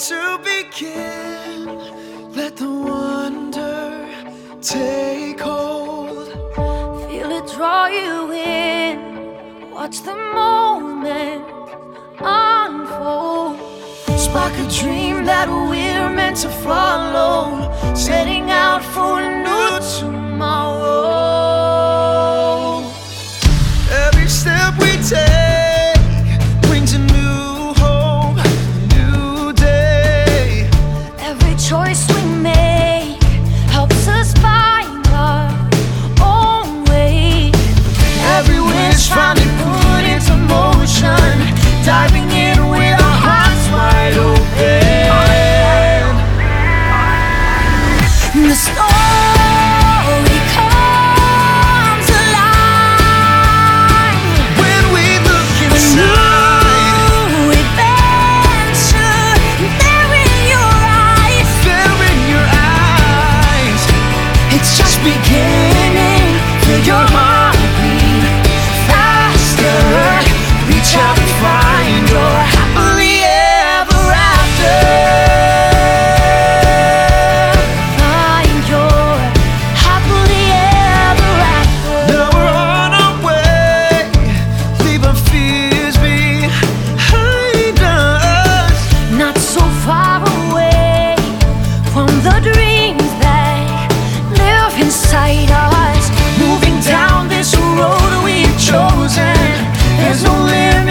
to begin. Let the wonder take hold. Feel it draw you in. Watch the moment unfold. Spark a dream that we're meant to follow. Setting out for a new tomorrow. your heartbeat faster. Reach out and find your happily ever after. Find your happily ever after. Now we're on our way, fears behind us. Not so far away from the dreams that live inside us.